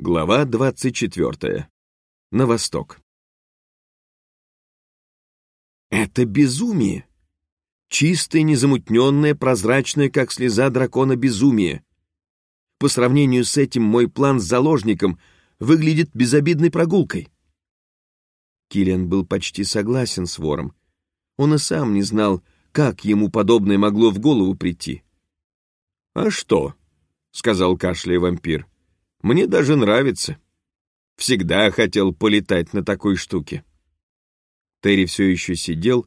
Глава 24. На восток. Это безумие. Чистое, незамутненное, прозрачное, как слеза дракона, безумие. По сравнению с этим мой план с заложником выглядит безобидной прогулкой. Киллиан был почти согласен с вором. Он и сам не знал, как ему подобное могло в голову прийти. «А что?» — сказал кашляя вампир. «Мне даже нравится. Всегда хотел полетать на такой штуке». Терри все еще сидел,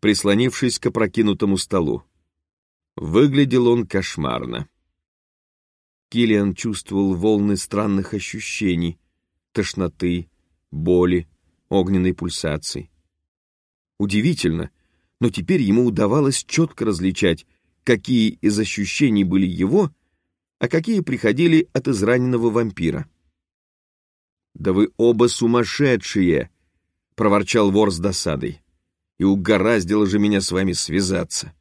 прислонившись к опрокинутому столу. Выглядел он кошмарно. Киллиан чувствовал волны странных ощущений, тошноты, боли, огненной пульсации. Удивительно, но теперь ему удавалось четко различать, какие из ощущений были его, а какие приходили от израненного вампира. «Да вы оба сумасшедшие!» — проворчал вор с досадой. «И угораздило же меня с вами связаться!»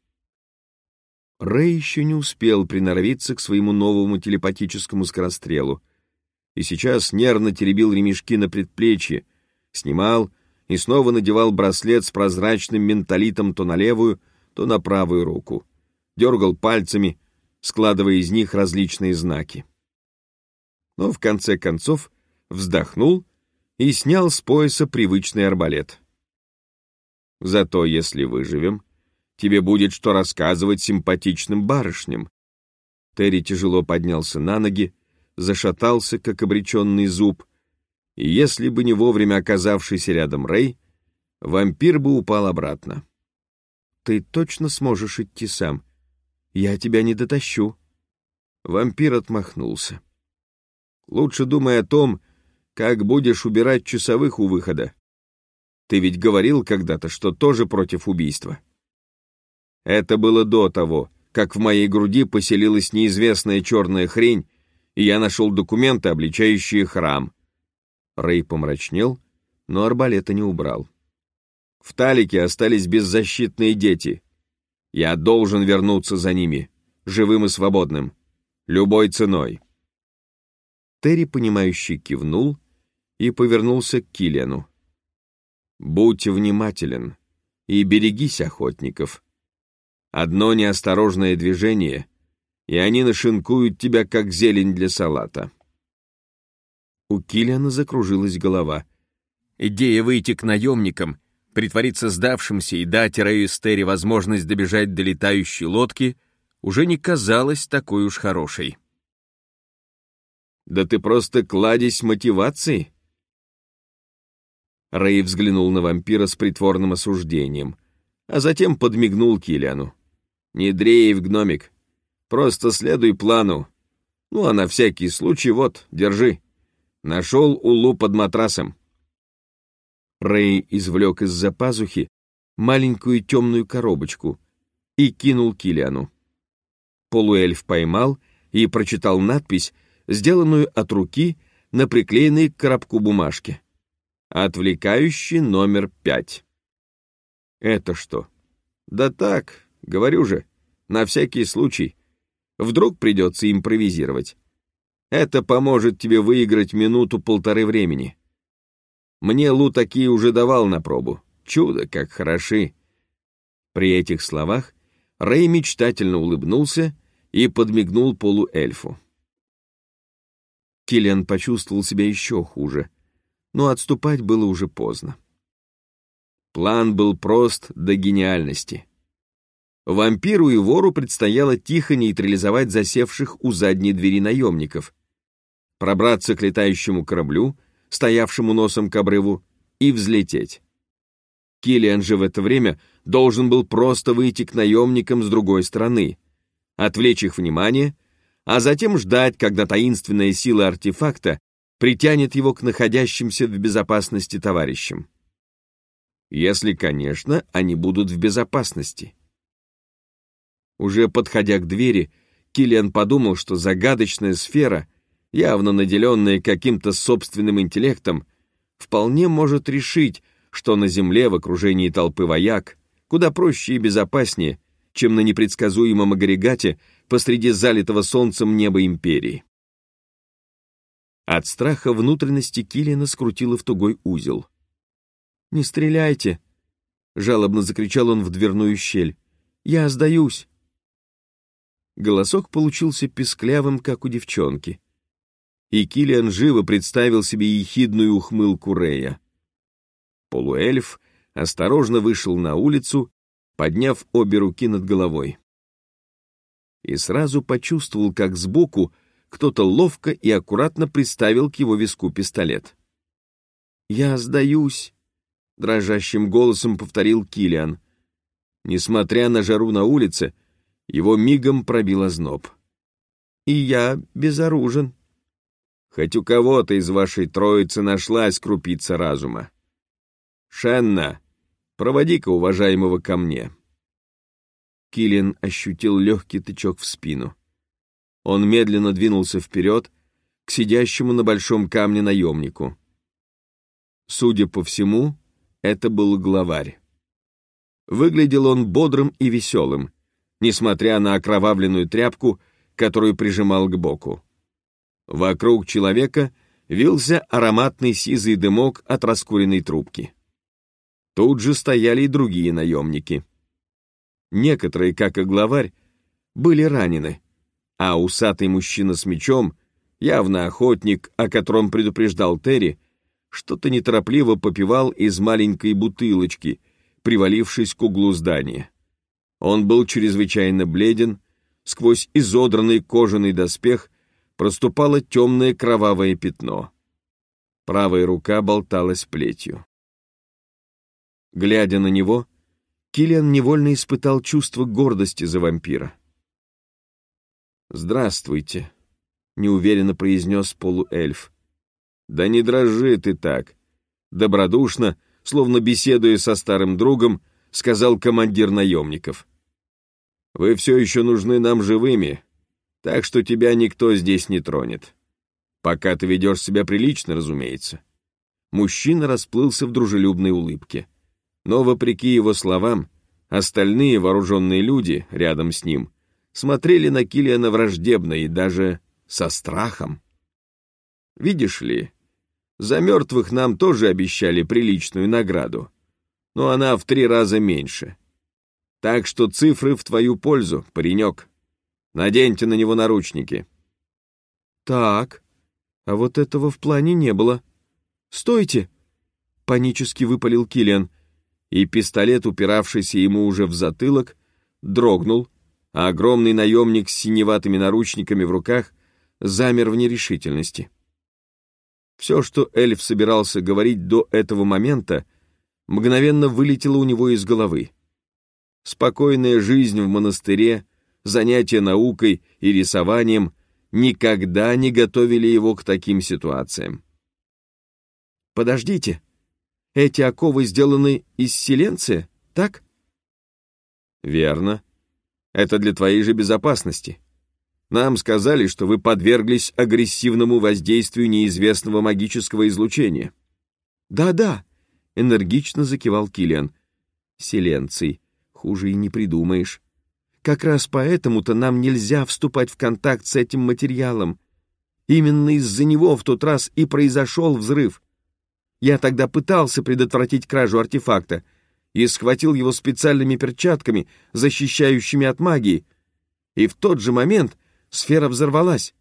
Рэй еще не успел приноровиться к своему новому телепатическому скорострелу, и сейчас нервно теребил ремешки на предплечье, снимал и снова надевал браслет с прозрачным менталитом то на левую, то на правую руку, дергал пальцами, складывая из них различные знаки. Но в конце концов вздохнул и снял с пояса привычный арбалет. Зато если выживем, тебе будет что рассказывать симпатичным барышням. Терри тяжело поднялся на ноги, зашатался, как обреченный зуб, и если бы не вовремя оказавшийся рядом Рэй, вампир бы упал обратно. «Ты точно сможешь идти сам? Я тебя не дотащу». Вампир отмахнулся. «Лучше думай о том, как будешь убирать часовых у выхода. Ты ведь говорил когда-то, что тоже против убийства». Это было до того, как в моей груди поселилась неизвестная черная хрень, и я нашел документы, обличающие храм. Рэй помрачнел, но арбалета не убрал. В Талике остались беззащитные дети. Я должен вернуться за ними, живым и свободным, любой ценой. Терри, понимающий, кивнул и повернулся к Киллиану. «Будь внимателен и берегись охотников», Одно неосторожное движение, и они нашинкуют тебя, как зелень для салата. У Киллиана закружилась голова. Идея выйти к наемникам, притвориться сдавшимся и дать Рэю Стери возможность добежать до летающей лодки уже не казалась такой уж хорошей. «Да ты просто кладезь мотивации!» Рэй взглянул на вампира с притворным осуждением, а затем подмигнул Киллиану. Не дрейф, гномик. Просто следуй плану. Ну, а на всякий случай вот, держи. Нашел улу под матрасом. Рэй извлек из-за пазухи маленькую темную коробочку и кинул Килиану. Полуэльф поймал и прочитал надпись, сделанную от руки на приклеенной к коробку бумажке. Отвлекающий номер пять. Это что? Да так, Говорю же, на всякий случай. Вдруг придется импровизировать. Это поможет тебе выиграть минуту-полторы времени. Мне Лу такие уже давал на пробу. Чудо, как хороши. При этих словах Рэй мечтательно улыбнулся и подмигнул полуэльфу. Киллиан почувствовал себя еще хуже, но отступать было уже поздно. План был прост до гениальности — Вампиру и вору предстояло тихо нейтрализовать засевших у задней двери наемников, пробраться к летающему кораблю, стоявшему носом к обрыву, и взлететь. Киллиан же в это время должен был просто выйти к наемникам с другой стороны, отвлечь их внимание, а затем ждать, когда таинственная сила артефакта притянет его к находящимся в безопасности товарищам. Если, конечно, они будут в безопасности. Уже подходя к двери, Киллиан подумал, что загадочная сфера, явно наделенная каким-то собственным интеллектом, вполне может решить, что на Земле в окружении толпы вояк куда проще и безопаснее, чем на непредсказуемом агрегате посреди залитого солнцем неба империи. От страха внутренности Киллиана скрутило в тугой узел. «Не стреляйте!» — жалобно закричал он в дверную щель. «Я сдаюсь!» Голосок получился песклявым, как у девчонки. И Киллиан живо представил себе ехидную ухмылку Рея. Полуэльф осторожно вышел на улицу, подняв обе руки над головой. И сразу почувствовал, как сбоку кто-то ловко и аккуратно приставил к его виску пистолет. «Я сдаюсь», — дрожащим голосом повторил Килиан. Несмотря на жару на улице, его мигом пробил озноб. «И я безоружен». «Хоть у кого-то из вашей троицы нашлась крупица разума. Шенна, проводи-ка уважаемого ко мне». Киллиан ощутил легкий тычок в спину. Он медленно двинулся вперед к сидящему на большом камне наемнику. Судя по всему, это был главарь. Выглядел он бодрым и веселым, несмотря на окровавленную тряпку, которую прижимал к боку. Вокруг человека вился ароматный сизый дымок от раскуренной трубки. Тут же стояли и другие наемники. Некоторые, как и главарь, были ранены, а усатый мужчина с мечом, явно охотник, о котором предупреждал Терри, что-то неторопливо попивал из маленькой бутылочки, привалившись к углу здания. Он был чрезвычайно бледен, сквозь изодранный кожаный доспех проступало темное кровавое пятно. Правая рука болталась плетью. Глядя на него, Киллиан невольно испытал чувство гордости за вампира. «Здравствуйте», — неуверенно произнес полуэльф. «Да не дрожи ты так!» Добродушно, словно беседуя со старым другом, сказал командир наемников. «Вы все еще нужны нам живыми, так что тебя никто здесь не тронет. Пока ты ведешь себя прилично, разумеется». Мужчина расплылся в дружелюбной улыбке. Но, вопреки его словам, остальные вооруженные люди рядом с ним смотрели на Килиана враждебно и даже со страхом. Видишь ли, за мертвых нам тоже обещали приличную награду, но она в три раза меньше. Так что цифры в твою пользу, паренек. Наденьте на него наручники. Так, а вот этого в плане не было. Стойте! Панически выпалил Килиан и пистолет, упиравшийся ему уже в затылок, дрогнул, а огромный наемник с синеватыми наручниками в руках замер в нерешительности. Все, что эльф собирался говорить до этого момента, мгновенно вылетело у него из головы. Спокойная жизнь в монастыре, занятия наукой и рисованием никогда не готовили его к таким ситуациям. «Подождите», эти оковы сделаны из селенция, так? Верно. Это для твоей же безопасности. Нам сказали, что вы подверглись агрессивному воздействию неизвестного магического излучения. Да-да, энергично закивал Килиан. Селенций, хуже и не придумаешь. Как раз поэтому-то нам нельзя вступать в контакт с этим материалом. Именно из-за него в тот раз и произошел взрыв. Я тогда пытался предотвратить кражу артефакта и схватил его специальными перчатками, защищающими от магии. И в тот же момент сфера взорвалась.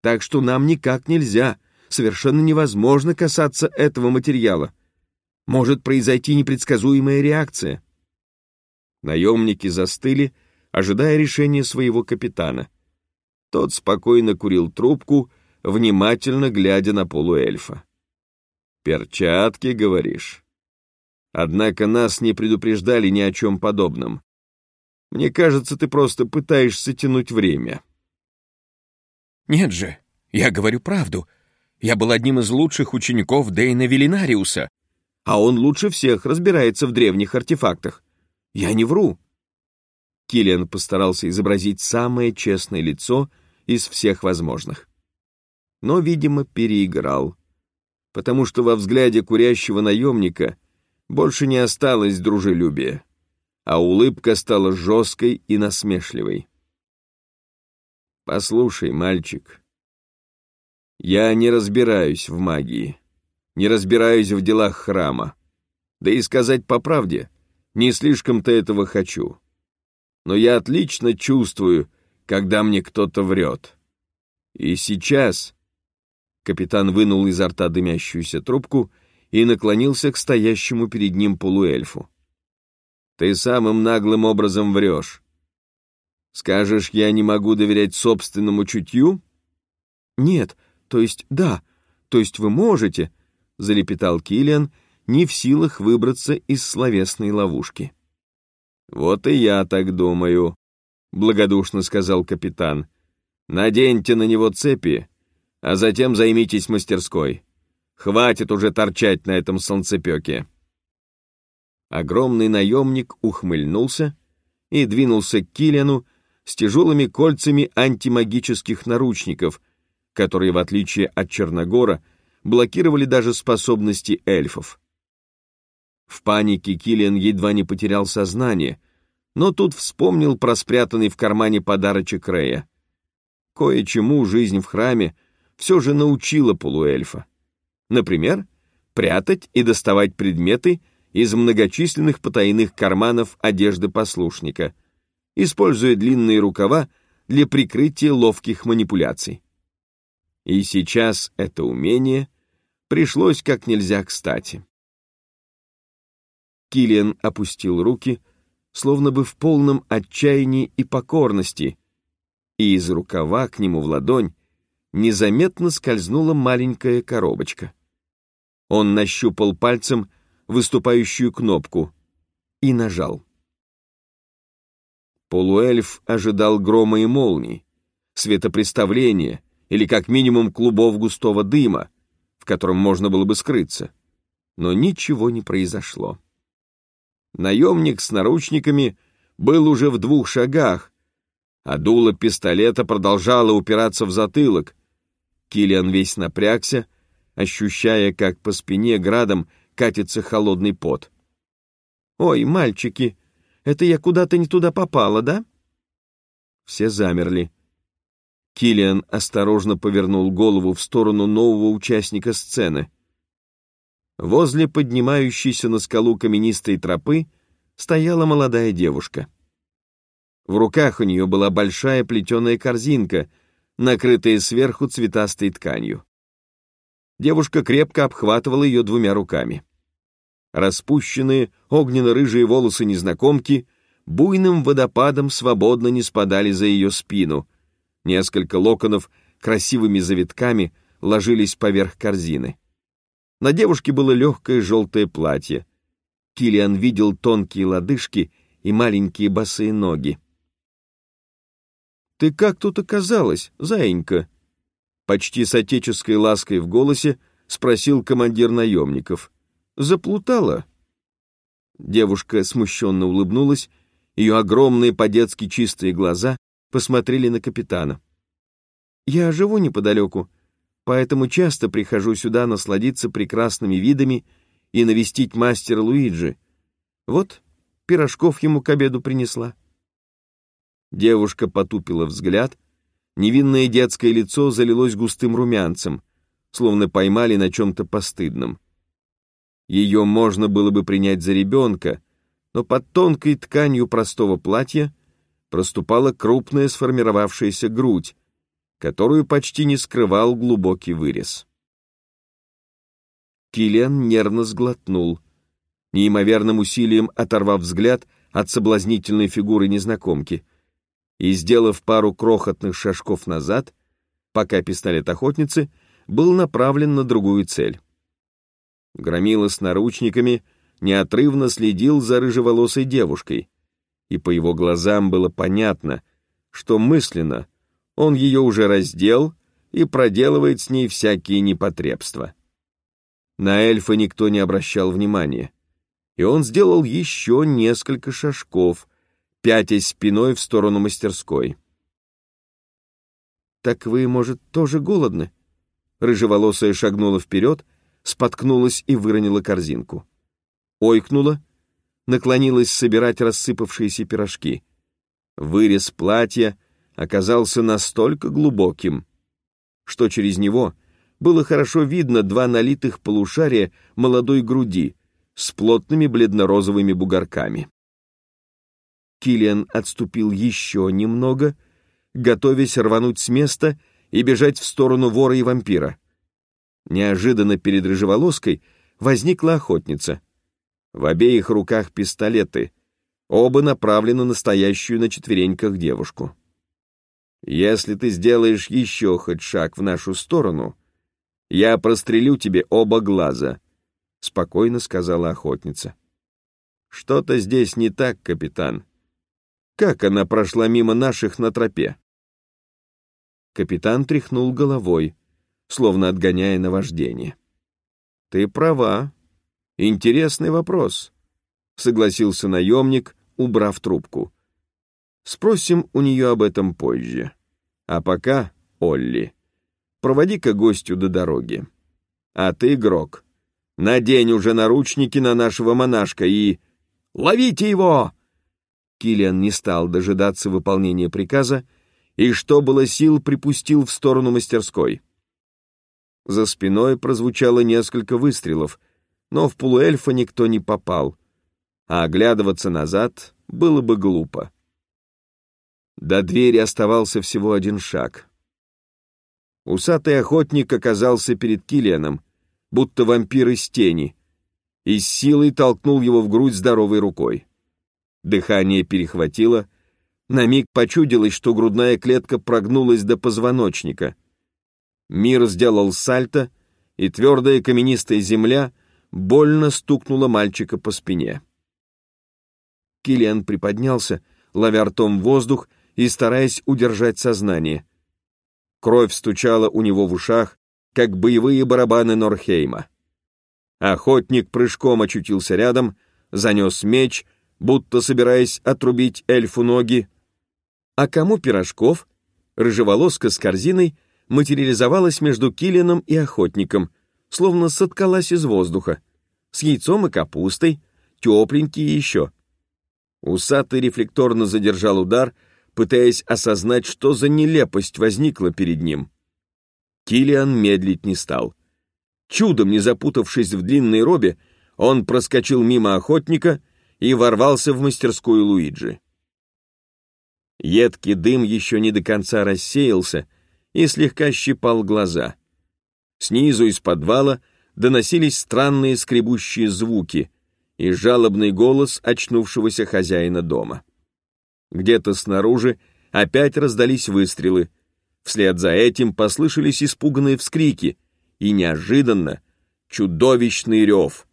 Так что нам никак нельзя, совершенно невозможно касаться этого материала. Может произойти непредсказуемая реакция. Наемники застыли, ожидая решения своего капитана. Тот спокойно курил трубку, внимательно глядя на полуэльфа. «Перчатки, говоришь?» Однако нас не предупреждали ни о чем подобном. Мне кажется, ты просто пытаешься тянуть время. Нет же, я говорю правду. Я был одним из лучших учеников Дейна Велинариуса. А он лучше всех разбирается в древних артефактах. Я не вру. Киллиан постарался изобразить самое честное лицо из всех возможных. Но, видимо, переиграл потому что во взгляде курящего наемника больше не осталось дружелюбия, а улыбка стала жесткой и насмешливой. «Послушай, мальчик, Я не разбираюсь в магии, не разбираюсь в делах храма. Да и сказать по правде, не слишком-то этого хочу. Но я отлично чувствую, когда мне кто-то врет. И сейчас... Капитан вынул изо рта дымящуюся трубку и наклонился к стоящему перед ним полуэльфу. «Ты самым наглым образом врешь. Скажешь, я не могу доверять собственному чутью?» «Нет, то есть да, то есть вы можете», — залепетал Киллиан, не в силах выбраться из словесной ловушки. «Вот и я так думаю», — благодушно сказал капитан. «Наденьте на него цепи, а затем займитесь мастерской. Хватит уже торчать на этом солнцепеке». Огромный наемник ухмыльнулся и двинулся к Киллиану с тяжелыми кольцами антимагических наручников, которые, в отличие от Черногора, блокировали даже способности эльфов. В панике Киллиан едва не потерял сознание, но тут вспомнил про спрятанный в кармане подарочек Рея. Кое-чему жизнь в храме все же научила полуэльфа. Например, прятать и доставать предметы из многочисленных потайных карманов одежды послушника, используя длинные рукава для прикрытия ловких манипуляций. И сейчас это умение пришлось как нельзя кстати. Килиан опустил руки, словно бы в полном отчаянии и покорности, и из рукава к нему в ладонь незаметно скользнула маленькая коробочка. Он нащупал пальцем выступающую кнопку и нажал. Полуэльф ожидал грома и молний, светопреставления или как минимум клубов густого дыма, в котором можно было бы скрыться. Но ничего не произошло. Наемник с наручниками был уже в двух шагах, а дуло пистолета продолжало упираться в затылок. Киллиан весь напрягся, ощущая, как по спине градом катится холодный пот. «Ой, мальчики, это я куда-то не туда попала, да?» Все замерли. Киллиан осторожно повернул голову в сторону нового участника сцены. Возле поднимающейся на скалу каменистой тропы стояла молодая девушка. В руках у нее была большая плетеная корзинка, накрытая сверху цветастой тканью. Девушка крепко обхватывала ее двумя руками. Распущенные огненно-рыжие волосы незнакомки буйным водопадом свободно не спадали за ее спину. Несколько локонов красивыми завитками ложились поверх корзины. На девушке было легкое желтое платье. Килиан видел тонкие лодыжки и маленькие босые ноги. «Ты как тут оказалась, заинька?» Почти с отеческой лаской в голосе спросил командир наемников. «Заплутала?» Девушка смущенно улыбнулась, ее огромные по-детски чистые глаза посмотрели на капитана. «Я живу неподалеку, поэтому часто прихожу сюда насладиться прекрасными видами и навестить мастера Луиджи. Вот, пирожков ему к обеду принесла. Девушка потупила взгляд, невинное детское лицо залилось густым румянцем, словно поймали на чем-то постыдном. Ее можно было бы принять за ребенка, но под тонкой тканью простого платья проступала крупная сформировавшаяся грудь, которую почти не скрывал глубокий вырез. Киллиан нервно сглотнул, неимоверным усилием оторвав взгляд от соблазнительной фигуры незнакомки, и, сделав пару крохотных шажков назад, пока пистолет охотницы был направлен на другую цель. Громила с наручниками неотрывно следил за рыжеволосой девушкой, и по его глазам было понятно, что мысленно — он ее уже раздел и проделывает с ней всякие непотребства. На эльфа никто не обращал внимания, и он сделал еще несколько шажков, пятясь спиной в сторону мастерской. «Так вы, может, тоже голодны?» Рыжеволосая шагнула вперед, споткнулась и выронила корзинку. Ойкнула, наклонилась собирать рассыпавшиеся пирожки. Вырез платья — оказался настолько глубоким, что через него было хорошо видно два налитых полушария молодой груди с плотными бледно-розовыми бугорками. Килиан отступил еще немного, готовясь рвануть с места и бежать в сторону вора и вампира. Неожиданно перед рыжеволоской возникла охотница. В обеих руках пистолеты, оба направлены на стоящую на четвереньках девушку. «Если ты сделаешь еще хоть шаг в нашу сторону, я прострелю тебе оба глаза», — спокойно сказала охотница. «Что-то здесь не так, капитан. Как она прошла мимо наших на тропе?» Капитан тряхнул головой, словно отгоняя наваждение. «Ты права. Интересный вопрос», — согласился наемник, убрав трубку. «Спросим у нее об этом позже. А пока, Олли, проводи-ка гостю до дороги. А ты, Грок, надень уже наручники на нашего монашка и... Ловите его!» Киллиан не стал дожидаться выполнения приказа и, что было сил, припустил в сторону мастерской. За спиной прозвучало несколько выстрелов, но в полуэльфа никто не попал, а оглядываться назад было бы глупо. До двери оставался всего один шаг. Усатый охотник оказался перед Килианом, будто вампир из тени, и с силой толкнул его в грудь здоровой рукой. Дыхание перехватило, на миг почудилось, что грудная клетка прогнулась до позвоночника — Мир сделал сальто, и твердая каменистая земля больно стукнула мальчика по спине. Килиан приподнялся, ловя ртом воздух и стараясь удержать сознание. Кровь стучала у него в ушах, как боевые барабаны Норхейма. Охотник прыжком очутился рядом, занес меч, будто собираясь отрубить эльфу ноги. А кому пирожков? Рыжеволоска с корзиной — материализовалась между Киллином и охотником, словно соткалась из воздуха, с яйцом и капустой, тепленькие еще. Усатый рефлекторно задержал удар, пытаясь осознать, что за нелепость возникла перед ним. Киллиан медлить не стал. Чудом не запутавшись в длинной робе, он проскочил мимо охотника и ворвался в мастерскую Луиджи. Едкий дым еще не до конца рассеялся, и слегка щипал глаза. Снизу из подвала доносились странные скребущие звуки и жалобный голос очнувшегося хозяина дома. Где-то снаружи опять раздались выстрелы. Вслед за этим послышались испуганные вскрики и неожиданно чудовищный рев.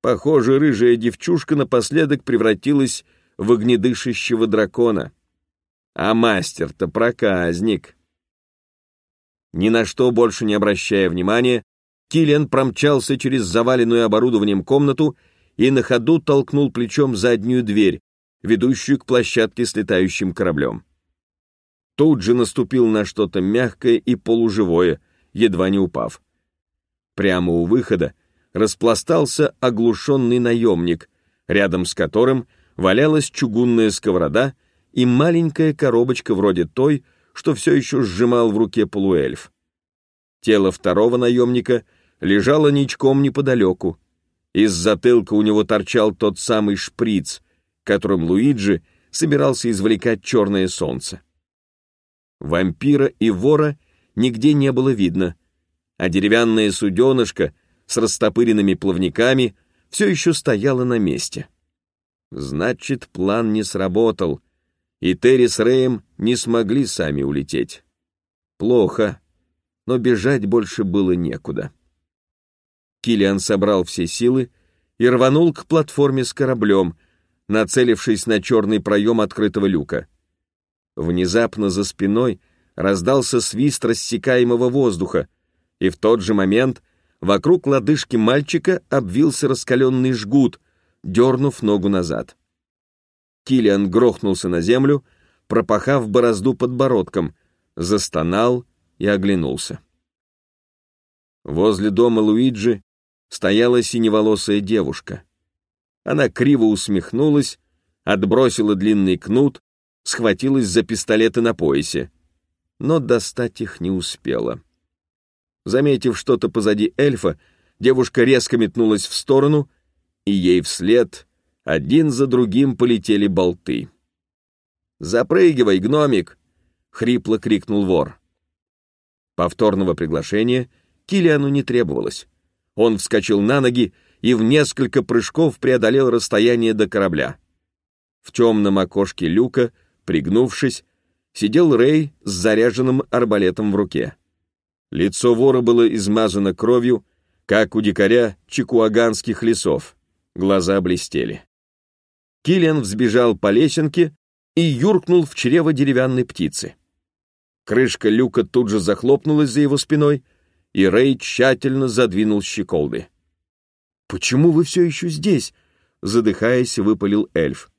Похоже, рыжая девчушка напоследок превратилась в огнедышащего дракона. А мастер-то проказник. Ни на что больше не обращая внимания, Киллиан промчался через заваленную оборудованием комнату и на ходу толкнул плечом заднюю дверь, ведущую к площадке с летающим кораблем. Тут же наступил на что-то мягкое и полуживое, едва не упав. Прямо у выхода распластался оглушенный наемник, рядом с которым валялась чугунная сковорода и маленькая коробочка вроде той, что все еще сжимал в руке полуэльф. Тело второго наемника лежало ничком неподалеку. Из затылка у него торчал тот самый шприц, которым Луиджи собирался извлекать черное солнце. Вампира и вора нигде не было видно, а деревянная суденышко с растопыренными плавниками все еще стояло на месте. Значит, план не сработал, и Терри с Рэем не смогли сами улететь. Плохо, но бежать больше было некуда. Килиан собрал все силы и рванул к платформе с кораблем, нацелившись на черный проем открытого люка. Внезапно за спиной раздался свист рассекаемого воздуха, и в тот же момент вокруг лодыжки мальчика обвился раскаленный жгут, дернув ногу назад. Килиан грохнулся на землю, пропахав борозду подбородком, застонал и оглянулся. Возле дома Луиджи стояла синеволосая девушка. Она криво усмехнулась, отбросила длинный кнут, схватилась за пистолеты на поясе, но достать их не успела. Заметив что-то позади эльфа, девушка резко метнулась в сторону, и ей вслед один за другим полетели болты. «Запрыгивай, гномик!» — хрипло крикнул вор. Повторного приглашения Килиану не требовалось. Он вскочил на ноги и в несколько прыжков преодолел расстояние до корабля. В темном окошке люка, пригнувшись, сидел Рэй с заряженным арбалетом в руке. Лицо вора было измазано кровью, как у дикаря чекуаганских лесов. Глаза блестели. Киллиан взбежал по лесенке и юркнул в чрево деревянной птицы. Крышка люка тут же захлопнулась за его спиной, и Рэй тщательно задвинул щеколды. «Почему вы все еще здесь?» — задыхаясь, выпалил эльф.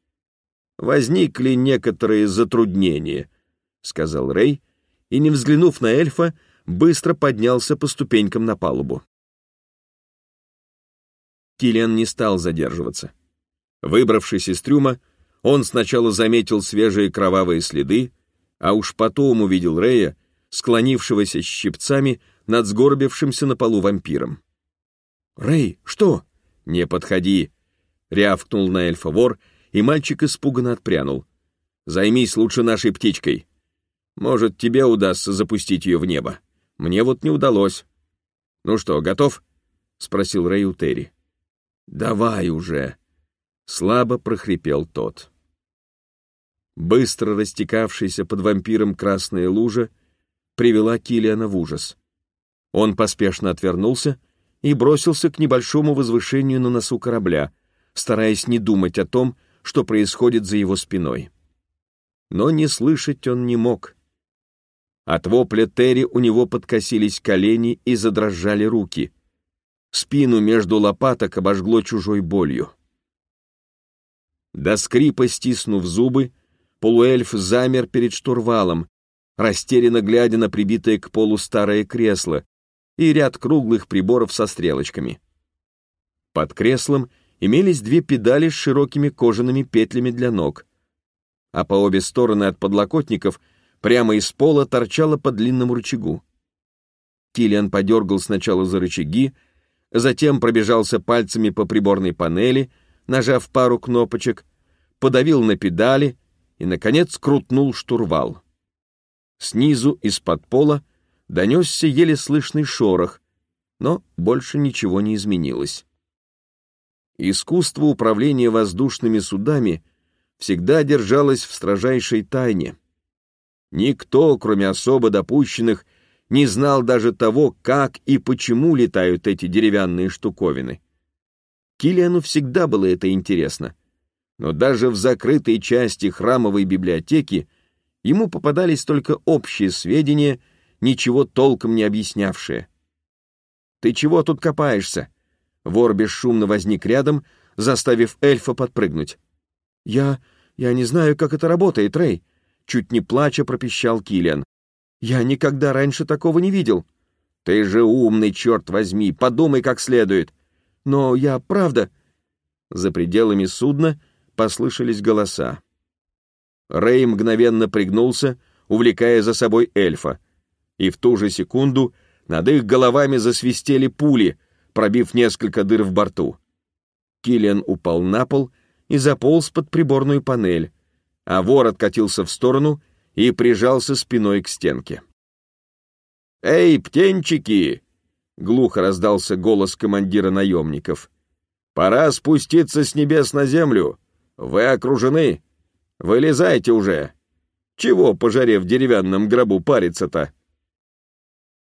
«Возникли некоторые затруднения», — сказал Рэй, и, не взглянув на эльфа, быстро поднялся по ступенькам на палубу. Киллиан не стал задерживаться. Выбравшись из трюма, он сначала заметил свежие кровавые следы, а уж потом увидел Рея, склонившегося щипцами над сгорбившимся на полу вампиром. «Рэй, что?» «Не подходи!» — рявкнул на эльфа вор, и мальчик испуганно отпрянул. «Займись лучше нашей птичкой. Может, тебе удастся запустить ее в небо. Мне вот не удалось». «Ну что, готов?» — спросил Рэй у Терри. «Давай уже!» — слабо прохрипел тот. Быстро растекавшаяся под вампиром красная лужа привела Килиана в ужас. Он поспешно отвернулся и бросился к небольшому возвышению на носу корабля, стараясь не думать о том, что происходит за его спиной. Но не слышать он не мог. От вопля Терри у него подкосились колени и задрожали руки — Спину между лопаток обожгло чужой болью. До скрипа стиснув зубы, полуэльф замер перед штурвалом, растерянно глядя на прибитое к полу старое кресло и ряд круглых приборов со стрелочками. Под креслом имелись две педали с широкими кожаными петлями для ног, а по обе стороны от подлокотников прямо из пола торчало по длинному рычагу. Киллиан подергал сначала за рычаги, затем пробежался пальцами по приборной панели, нажав пару кнопочек, подавил на педали и, наконец, крутнул штурвал. Снизу, из-под пола, донесся еле слышный шорох, но больше ничего не изменилось. Искусство управления воздушными судами всегда держалось в строжайшей тайне. Никто, кроме особо допущенных, не знал даже того, как и почему летают эти деревянные штуковины. Килиану всегда было это интересно. Но даже в закрытой части храмовой библиотеки ему попадались только общие сведения, ничего толком не объяснявшие. «Ты чего тут копаешься?» Вор бесшумно возник рядом, заставив эльфа подпрыгнуть. «Я... я не знаю, как это работает, Рэй», — чуть не плача пропищал Килиан. Я никогда раньше такого не видел. Ты же умный, черт возьми, подумай как следует. Но я правда... За пределами судна послышались голоса. Рэй мгновенно пригнулся, увлекая за собой эльфа, и в ту же секунду над их головами засвистели пули, пробив несколько дыр в борту. Киллиан упал на пол и заполз под приборную панель, а вор откатился в сторону и прижался спиной к стенке. «Эй, птенчики!» — глухо раздался голос командира наемников. «Пора спуститься с небес на землю. Вы окружены. Вылезайте уже. Чего по жаре в деревянном гробу париться-то?»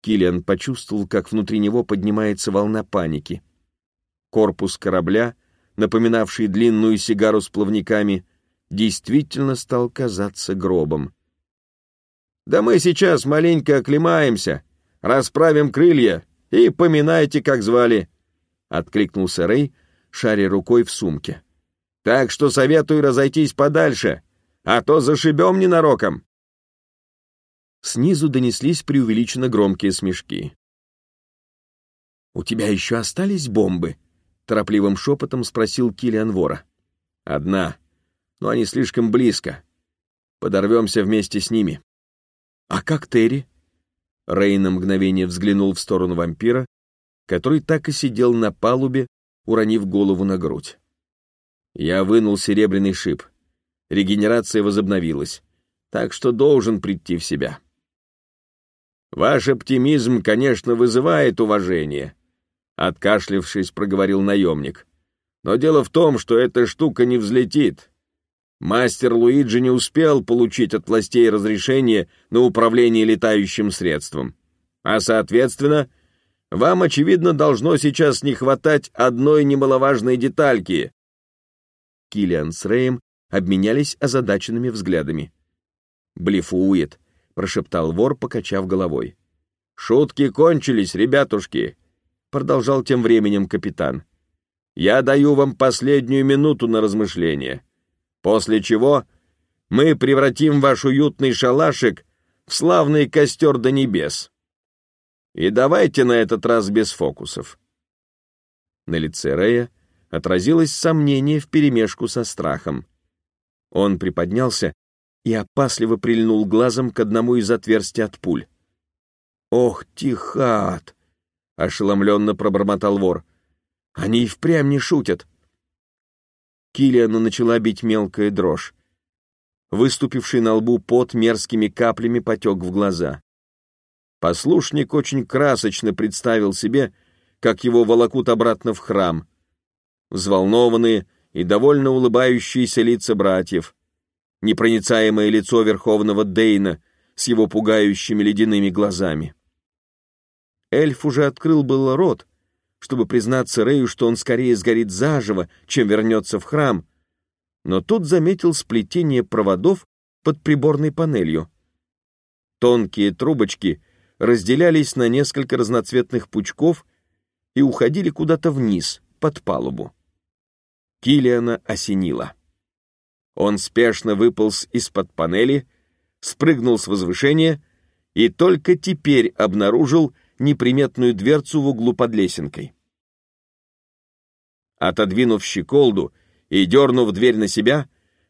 Киллиан почувствовал, как внутри него поднимается волна паники. Корпус корабля, напоминавший длинную сигару с плавниками, действительно стал казаться гробом. Да мы сейчас маленько оклемаемся, расправим крылья и поминайте, как звали. Откликнулся Рэй, шаря рукой в сумке. Так что советую разойтись подальше, а то зашибем ненароком. Снизу донеслись преувеличенно громкие смешки. «У тебя еще остались бомбы?» — торопливым шепотом спросил Киллиан Вора. «Одна, но они слишком близко. Подорвемся вместе с ними». «А как Терри?» Рэй на мгновение взглянул в сторону вампира, который так и сидел на палубе, уронив голову на грудь. Я вынул серебряный шип. Регенерация возобновилась, так что должен прийти в себя. Ваш оптимизм, конечно, вызывает уважение, откашлившись, проговорил наемник. Но дело в том, что эта штука не взлетит. Мастер Луиджи не успел получить от властей разрешение на управление летающим средством. А, соответственно, вам, очевидно, должно сейчас не хватать одной немаловажной детальки. Киллиан с Рэем обменялись озадаченными взглядами. «Блефует», — прошептал вор, покачав головой. «Шутки кончились, ребятушки», — продолжал тем временем капитан. «Я даю вам последнюю минуту на размышление, после чего мы превратим ваш уютный шалашик в славный костер до небес». И давайте на этот раз без фокусов. На лице Рэя отразилось сомнение вперемешку со страхом. Он приподнялся и опасливо прильнул глазом к одному из отверстий от пуль. «Ох, тихат!» — ошеломленно пробормотал вор. «Они и впрямь не шутят!» Киллиану начала бить мелкая дрожь. Выступивший на лбу пот мерзкими каплями потек в глаза. Послушник очень красочно представил себе, как его волокут обратно в храм. Взволнованные и довольно улыбающиеся лица братьев, непроницаемое лицо верховного Дейна с его пугающими ледяными глазами. Эльф уже открыл было рот, чтобы признаться Рэю, что он скорее сгорит заживо, чем вернется в храм, но тут заметил сплетение проводов под приборной панелью. Тонкие трубочки разделялись на несколько разноцветных пучков и уходили куда-то вниз, под палубу. Килиана осенило. Он спешно выполз из-под панели, спрыгнул с возвышения и только теперь обнаружил неприметную дверцу в углу под лесенкой. Отодвинув щеколду и дернув дверь на себя,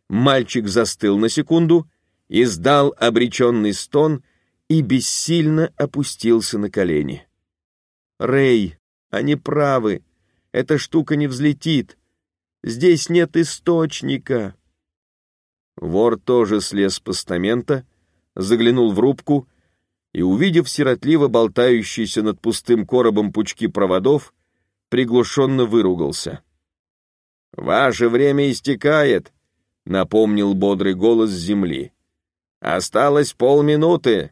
мальчик застыл на секунду, издал обреченный стон — и бессильно опустился на колени. «Рэй, они правы. Эта штука не взлетит. Здесь нет источника». Вор тоже слез с постамента, заглянул в рубку и, увидев сиротливо болтающиеся над пустым коробом пучки проводов, приглушенно выругался. «Ваше время истекает», — напомнил бодрый голос земли. «Осталось полминуты.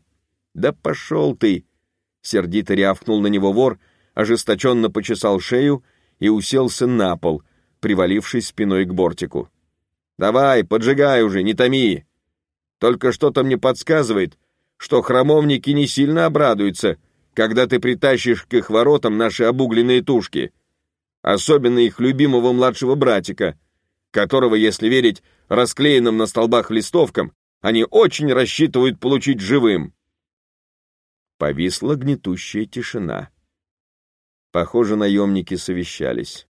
«Да пошел ты!» — сердито рявкнул на него вор, ожесточенно почесал шею и уселся на пол, привалившись спиной к бортику. «Давай, поджигай уже, не томи! Только что-то мне подсказывает, что храмовники не сильно обрадуются, когда ты притащишь к их воротам наши обугленные тушки, особенно их любимого младшего братика, которого, если верить расклеенным на столбах листовкам, они очень рассчитывают получить живым. Повисла гнетущая тишина. Похоже, наемники совещались.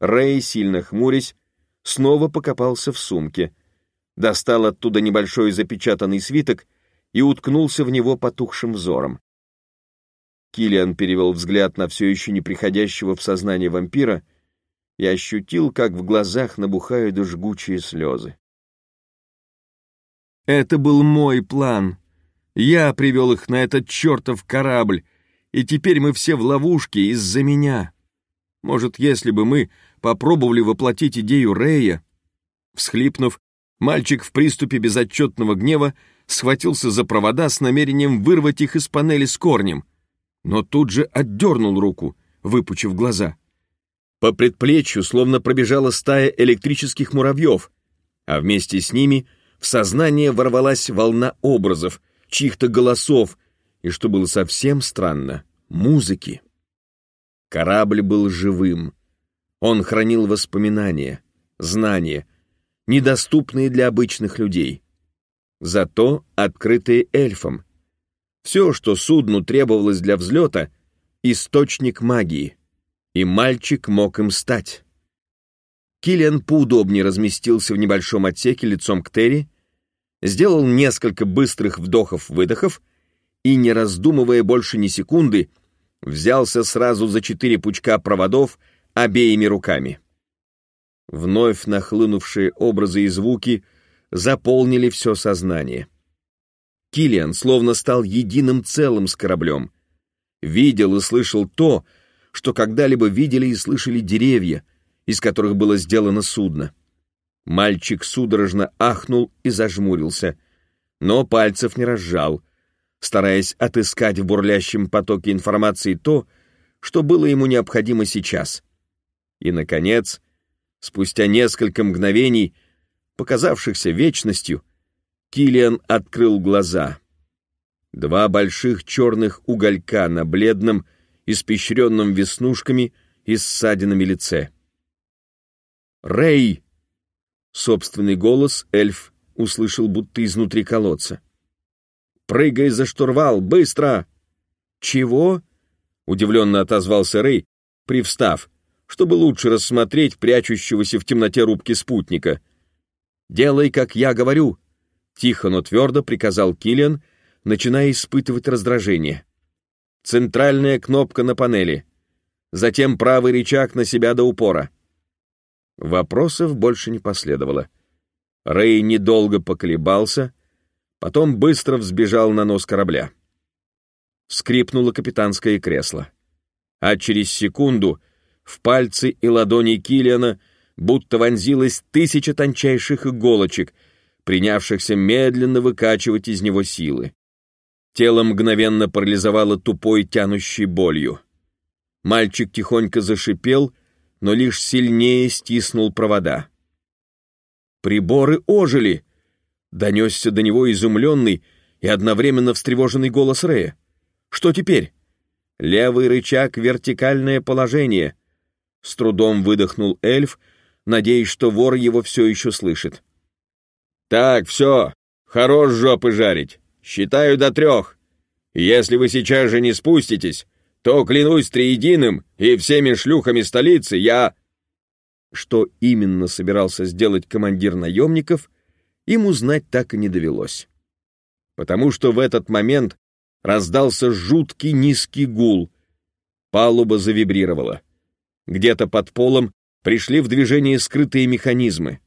Рэй, сильно хмурясь, снова покопался в сумке, достал оттуда небольшой запечатанный свиток и уткнулся в него потухшим взором. Килиан перевел взгляд на все еще не приходящего в сознание вампира и ощутил, как в глазах набухают жгучие слезы. «Это был мой план», я привел их на этот чертов корабль, и теперь мы все в ловушке из-за меня. Может, если бы мы попробовали воплотить идею Рэя...» Всхлипнув, мальчик в приступе безотчетного гнева схватился за провода с намерением вырвать их из панели с корнем, но тут же отдернул руку, выпучив глаза. По предплечью словно пробежала стая электрических муравьев, а вместе с ними в сознание ворвалась волна образов, чьих-то голосов и, что было совсем странно, музыки. Корабль был живым. Он хранил воспоминания, знания, недоступные для обычных людей. Зато открытые эльфам. Все, что судну требовалось для взлета — источник магии. И мальчик мог им стать. Киллиан поудобнее разместился в небольшом отсеке лицом к Терри сделал несколько быстрых вдохов-выдохов и, не раздумывая больше ни секунды, взялся сразу за четыре пучка проводов обеими руками. Вновь нахлынувшие образы и звуки заполнили все сознание. Килиан словно стал единым целым с кораблем. Видел и слышал то, что когда-либо видели и слышали деревья, из которых было сделано судно. Мальчик судорожно ахнул и зажмурился, но пальцев не разжал, стараясь отыскать в бурлящем потоке информации то, что было ему необходимо сейчас. И, наконец, спустя несколько мгновений, показавшихся вечностью, Килиан открыл глаза. Два больших черных уголька на бледном, испещренном веснушками и ссадинами лице. «Рэй!» Собственный голос эльф услышал будто изнутри колодца. «Прыгай за штурвал! Быстро!» «Чего?» — удивленно отозвался Рэй, привстав, чтобы лучше рассмотреть прячущегося в темноте рубки спутника. «Делай, как я говорю!» — тихо, но твердо приказал Киллиан, начиная испытывать раздражение. «Центральная кнопка на панели. Затем правый рычаг на себя до упора». Вопросов больше не последовало. Рэй недолго поколебался, потом быстро взбежал на нос корабля. Скрипнуло капитанское кресло. А через секунду в пальцы и ладони Килиана будто вонзилось тысяча тончайших иголочек, принявшихся медленно выкачивать из него силы. Тело мгновенно парализовало тупой тянущей болью. Мальчик тихонько зашипел но лишь сильнее стиснул провода. «Приборы ожили!» — донесся до него изумленный и одновременно встревоженный голос Рея. «Что теперь?» «Левый рычаг — вертикальное положение!» С трудом выдохнул эльф, надеясь, что вор его все еще слышит. «Так, все, хорош жопы жарить. Считаю до трех. Если вы сейчас же не спуститесь, то, клянусь триединым и всеми шлюхами столицы, я...» Что именно собирался сделать командир наемников, им узнать так и не довелось. Потому что в этот момент раздался жуткий низкий гул. Палуба завибрировала. Где-то под полом пришли в движение скрытые механизмы.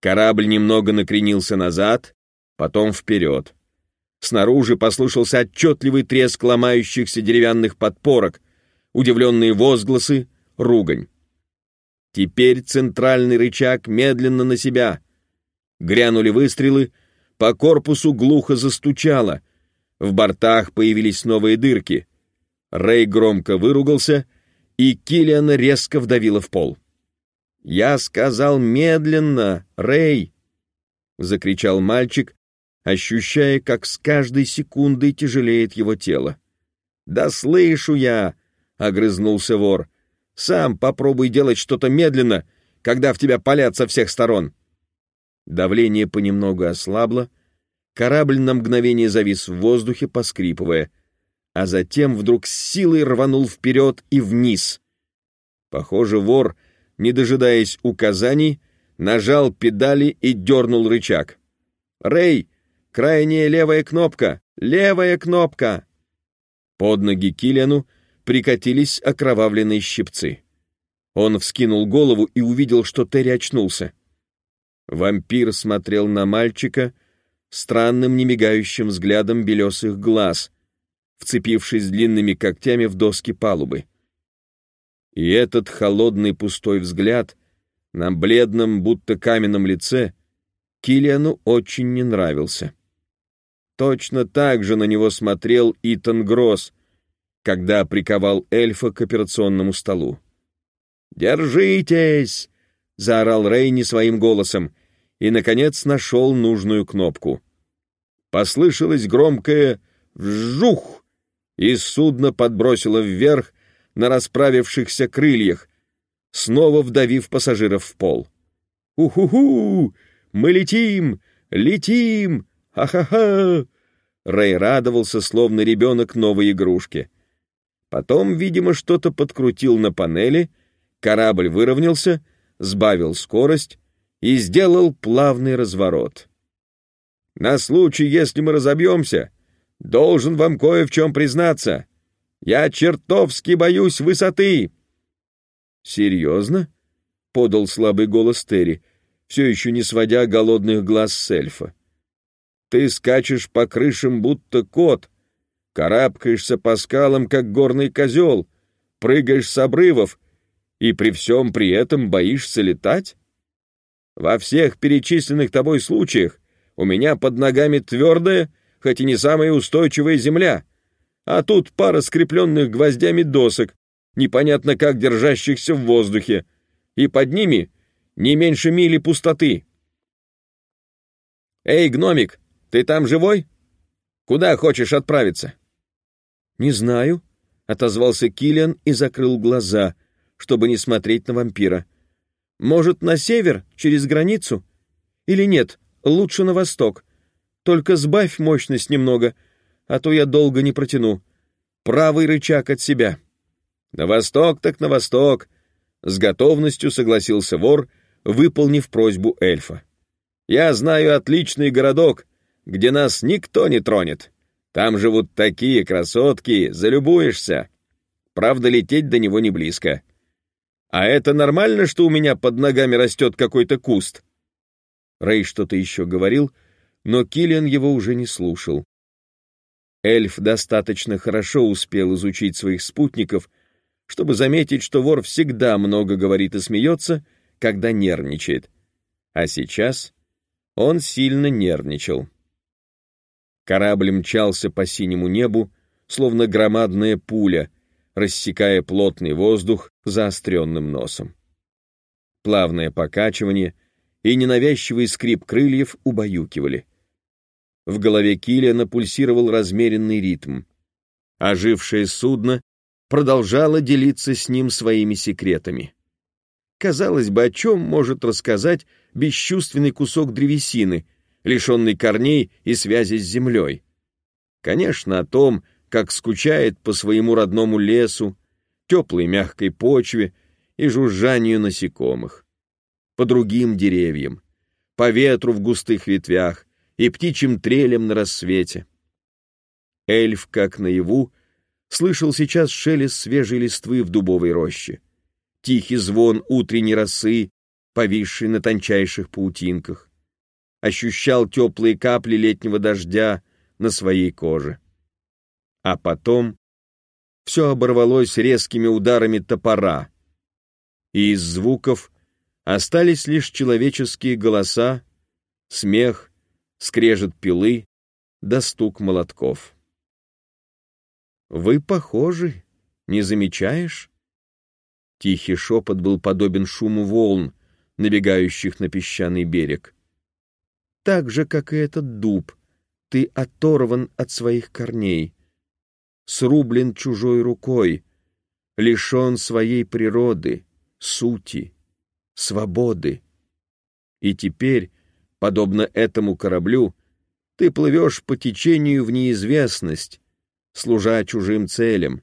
Корабль немного накренился назад, потом вперед. Снаружи послышался отчетливый треск ломающихся деревянных подпорок, удивленные возгласы, ругань. Теперь центральный рычаг медленно на себя. Грянули выстрелы, по корпусу глухо застучало. В бортах появились новые дырки. Рэй громко выругался, и Киллиана резко вдавило в пол. «Я сказал медленно, Рэй!» — закричал мальчик, ощущая, как с каждой секундой тяжелеет его тело. «Да слышу я!» — огрызнулся вор. «Сам попробуй делать что-то медленно, когда в тебя палят со всех сторон». Давление понемногу ослабло, корабль на мгновение завис в воздухе, поскрипывая, а затем вдруг с силой рванул вперед и вниз. Похоже, вор, не дожидаясь указаний, нажал педали и дернул рычаг. «Рэй, Крайняя левая кнопка! Левая кнопка!» Под ноги Киллиану прикатились окровавленные щипцы. Он вскинул голову и увидел, что Терри очнулся. Вампир смотрел на мальчика странным немигающим взглядом белесых глаз, вцепившись длинными когтями в доски палубы. И этот холодный пустой взгляд на бледном, будто каменном лице Киллиану очень не нравился. Точно так же на него смотрел Итан Гросс, когда приковал эльфа к операционному столу. «Держитесь!» — заорал Рейни своим голосом и, наконец, нашел нужную кнопку. Послышалось громкое «вжух!» И судно подбросило вверх на расправившихся крыльях, снова вдавив пассажиров в пол. «Уху-ху! Мы летим! Летим! Ха-ха-ха!» Рэй радовался, словно ребенок новой игрушки. Потом, видимо, что-то подкрутил на панели, корабль выровнялся, сбавил скорость и сделал плавный разворот. «На случай, если мы разобьемся, Должен вам кое в чем признаться. Я чертовски боюсь высоты!» «Серьезно?» — подал слабый голос Терри, все еще не сводя голодных глаз с эльфа. «Ты скачешь по крышам, будто кот, карабкаешься по скалам, как горный козел, прыгаешь с обрывов и при всем при этом боишься летать? Во всех перечисленных тобой случаях у меня под ногами твердая, хоть и не самая устойчивая земля, а тут пара скрепленных гвоздями досок, непонятно как держащихся в воздухе, и под ними не меньше мили пустоты. «Эй, гномик, ты там живой? Куда хочешь отправиться?» «Не знаю», — отозвался Киллиан и закрыл глаза, чтобы не смотреть на вампира. «Может, на север, через границу? Или нет, лучше на восток? Только сбавь мощность немного, а то я долго не протяну. Правый рычаг от себя». «На восток так на восток», — с готовностью согласился вор, выполнив просьбу эльфа. «Я знаю отличный городок, где нас никто не тронет». Там живут такие красотки, залюбуешься. Правда, лететь до него не близко. А это нормально, что у меня под ногами растет какой-то куст?» Рэй что-то еще говорил, но Киллиан его уже не слушал. Эльф достаточно хорошо успел изучить своих спутников, чтобы заметить, что вор всегда много говорит и смеется, когда нервничает. А сейчас он сильно нервничал. Корабль мчался по синему небу, словно громадная пуля, рассекая плотный воздух заостренным носом. Плавное покачивание и ненавязчивый скрип крыльев убаюкивали. В голове Киллиана пульсировал размеренный ритм. Ожившее судно продолжало делиться с ним своими секретами. Казалось бы, о чем может рассказать бесчувственный кусок древесины, лишенный корней и связи с землей. Конечно, о том, как скучает по своему родному лесу, теплой мягкой почве и жужжанию насекомых. По другим деревьям, по ветру в густых ветвях и птичьим трелям на рассвете. Эльф, как наяву, слышал сейчас шелест свежей листвы в дубовой роще, тихий звон утренней росы, повисшей на тончайших паутинках, ощущал теплые капли летнего дождя на своей коже. А потом все оборвалось резкими ударами топора, и из звуков остались лишь человеческие голоса, смех, скрежет пилы да стук молотков. «Вы похожи, не замечаешь?» Тихий шепот был подобен шуму волн, набегающих на песчаный берег так же, как и этот дуб, ты оторван от своих корней, срублен чужой рукой, лишен своей природы, сути, свободы. И теперь, подобно этому кораблю, ты плывешь по течению в неизвестность, служа чужим целям,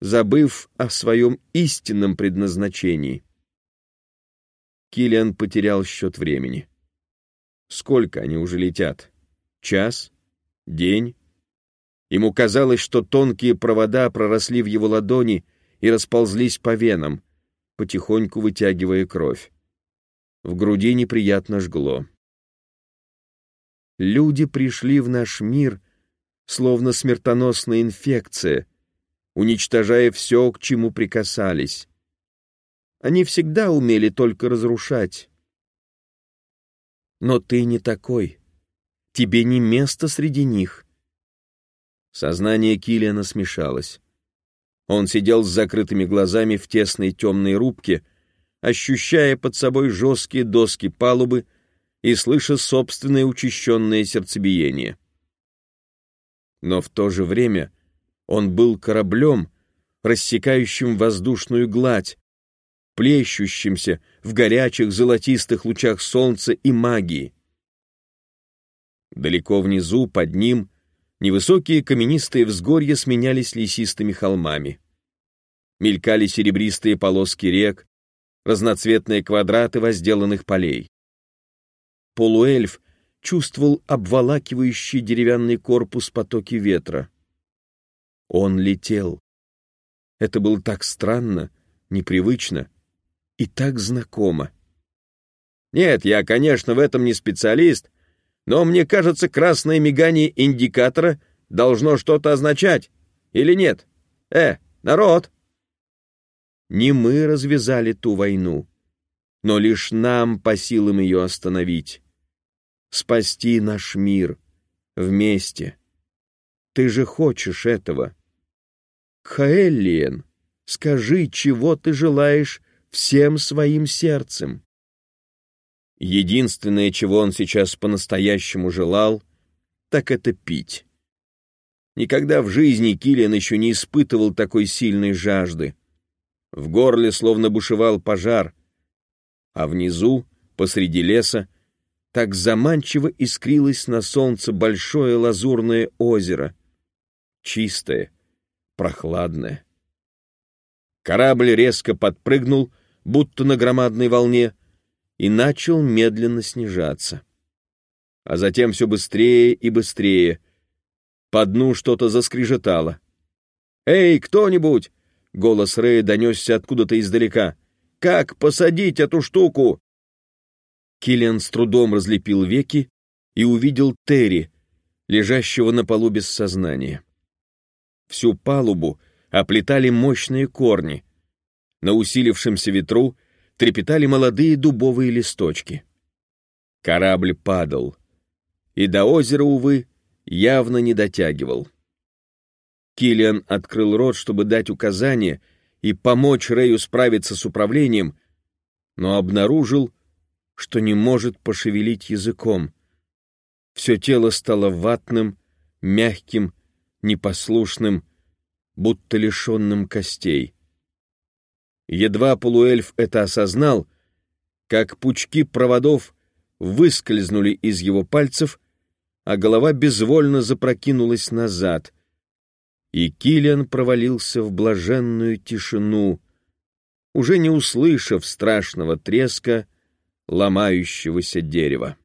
забыв о своем истинном предназначении. Килиан потерял счет времени. Сколько они уже летят? Час? День? Ему казалось, что тонкие провода проросли в его ладони и расползлись по венам, потихоньку вытягивая кровь. В груди неприятно жгло. Люди пришли в наш мир, словно смертоносная инфекция, уничтожая все, к чему прикасались. Они всегда умели только разрушать. Но ты не такой. Тебе не место среди них. Сознание Килиана смешалось. Он сидел с закрытыми глазами в тесной темной рубке, ощущая под собой жесткие доски палубы и слыша собственное учащенное сердцебиение. Но в то же время он был кораблем, рассекающим воздушную гладь, плещущимся в горячих золотистых лучах солнца и магии. Далеко внизу, под ним, невысокие каменистые взгорья сменялись лесистыми холмами. Мелькали серебристые полоски рек, разноцветные квадраты возделанных полей. Полуэльф, чувствовал обволакивающий деревянный корпус потоки ветра. Он летел. Это было так странно, непривычно и так знакомо. Нет, я, конечно, в этом не специалист, но мне кажется, красное мигание индикатора должно что-то означать. Или нет? Э, народ! Не мы развязали ту войну, но лишь нам по силам ее остановить. Спасти наш мир вместе. Ты же хочешь этого. Хаэллиен, скажи, чего ты желаешь всем своим сердцем. Единственное, чего он сейчас по-настоящему желал, так это пить. Никогда в жизни Киллиан еще не испытывал такой сильной жажды. В горле словно бушевал пожар, а внизу, посреди леса, так заманчиво искрилось на солнце большое лазурное озеро, чистое, прохладное. Корабль резко подпрыгнул, будто на громадной волне, и начал медленно снижаться. А затем все быстрее и быстрее. По дну что-то заскрежетало. «Эй, кто-нибудь!» — голос Рэя донесся откуда-то издалека. «Как посадить эту штуку?» Киллиан с трудом разлепил веки и увидел Терри, лежащего на полу без сознания. Всю палубу оплетали мощные корни. На усилившемся ветру трепетали молодые дубовые листочки. Корабль падал, и до озера, увы, явно не дотягивал. Киллиан открыл рот, чтобы дать указание и помочь Рэю справиться с управлением, но обнаружил, что не может пошевелить языком. Все тело стало ватным, мягким, непослушным, будто лишенным костей. Едва полуэльф это осознал, как пучки проводов выскользнули из его пальцев, а голова безвольно запрокинулась назад, и Килиан провалился в блаженную тишину, уже не услышав страшного треска ломающегося дерева.